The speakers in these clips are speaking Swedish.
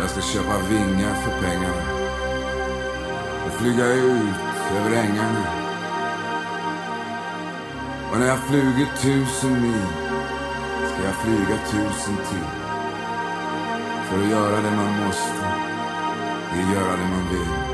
Jag ska köpa vingar för pengarna och flyga ut över ängarna. Och när jag flugit tusen mil ska jag flyga tusen till. För att göra det man måste, det är göra det man vill.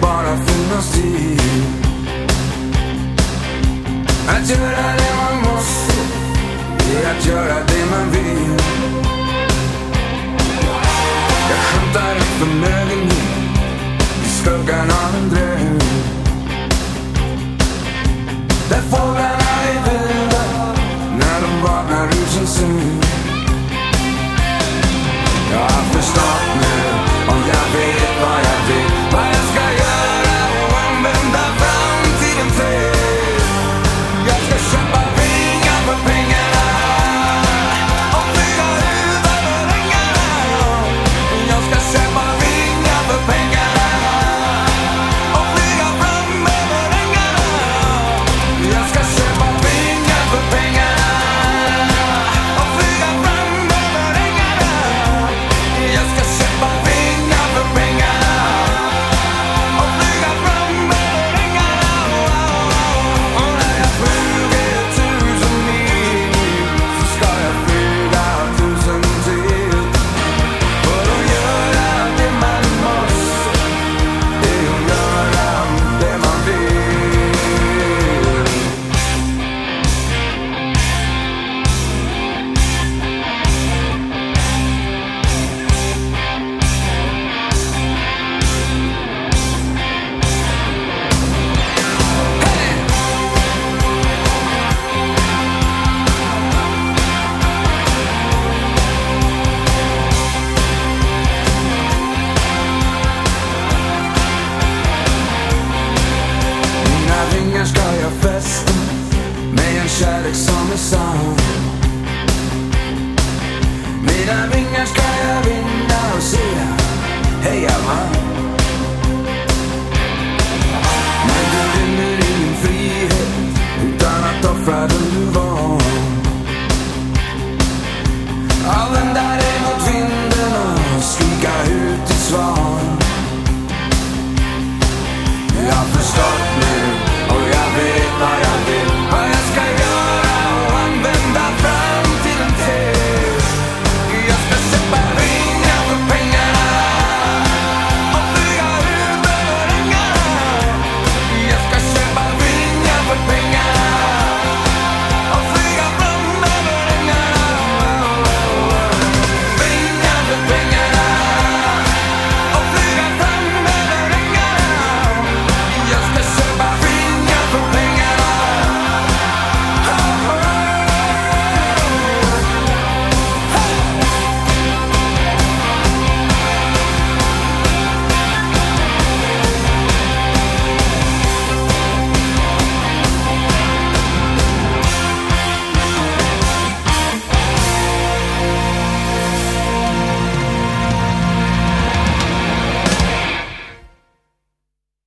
bara finna oss i. Att göra det man måste är att göra det man vill. Jag skämtar en förmögenhet i skuggan av en dröm. Där fåglarna är vilda när de vaknar ur sin syn. Jag har förstått got mine.